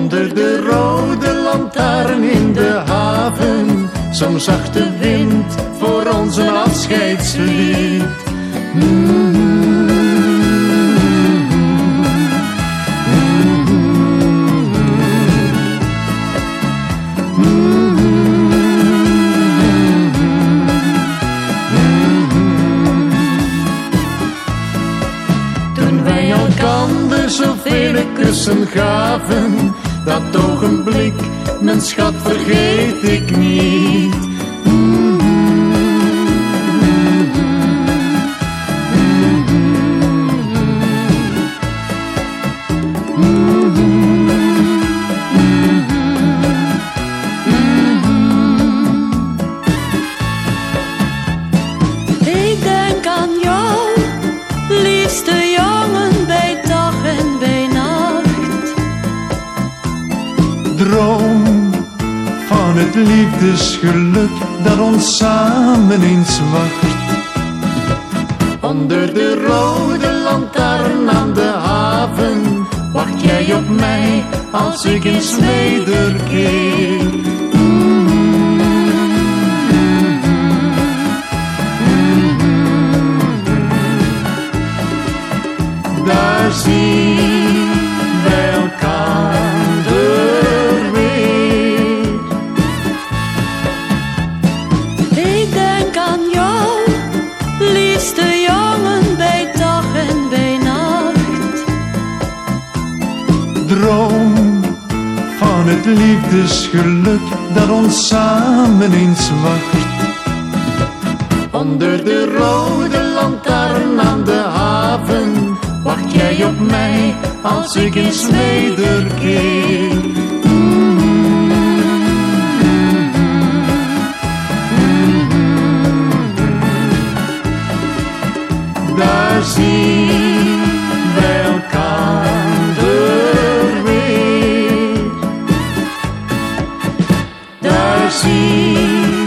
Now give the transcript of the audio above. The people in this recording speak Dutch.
Onder de rode lantaarn in de haven zong zachte wind voor ons een afscheidslied. Toen wij elkander zoveel kussen gaven, dat ogenblik, mijn schat, vergeet ik niet. Ik denk aan jou, liefste Droom van het liefdesgeluk dat ons samen eens wacht. Onder de rode lantaarn aan de haven wacht jij op mij als ik eens wederkeer. Daar zien Droom van het liefdesgeluk dat ons samen eens wacht. Onder de rode lantaarn aan de haven wacht jij op mij als ik eens wederkeer. Daar zien wij weer. Daar zien